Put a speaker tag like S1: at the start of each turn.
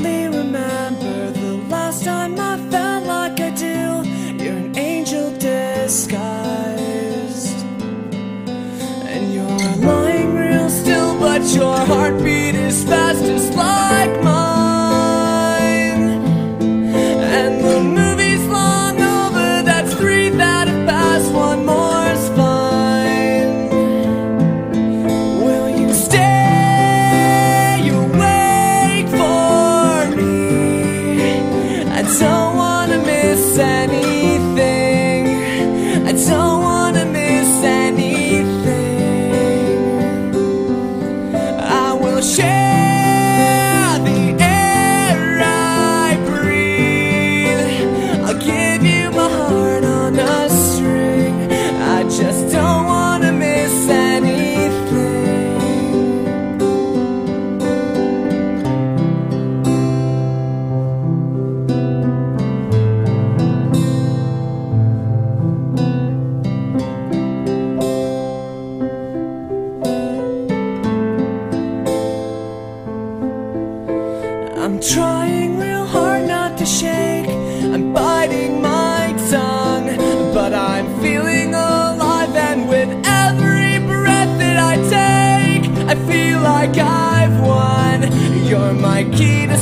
S1: only remember the last time I felt like I do. You're an angel disguised, and you're lying real still, but your heartbeat. I'm trying real hard not to shake. I'm biting my tongue, but I'm feeling alive. And with every breath that I take, I feel like I've won. You're my key to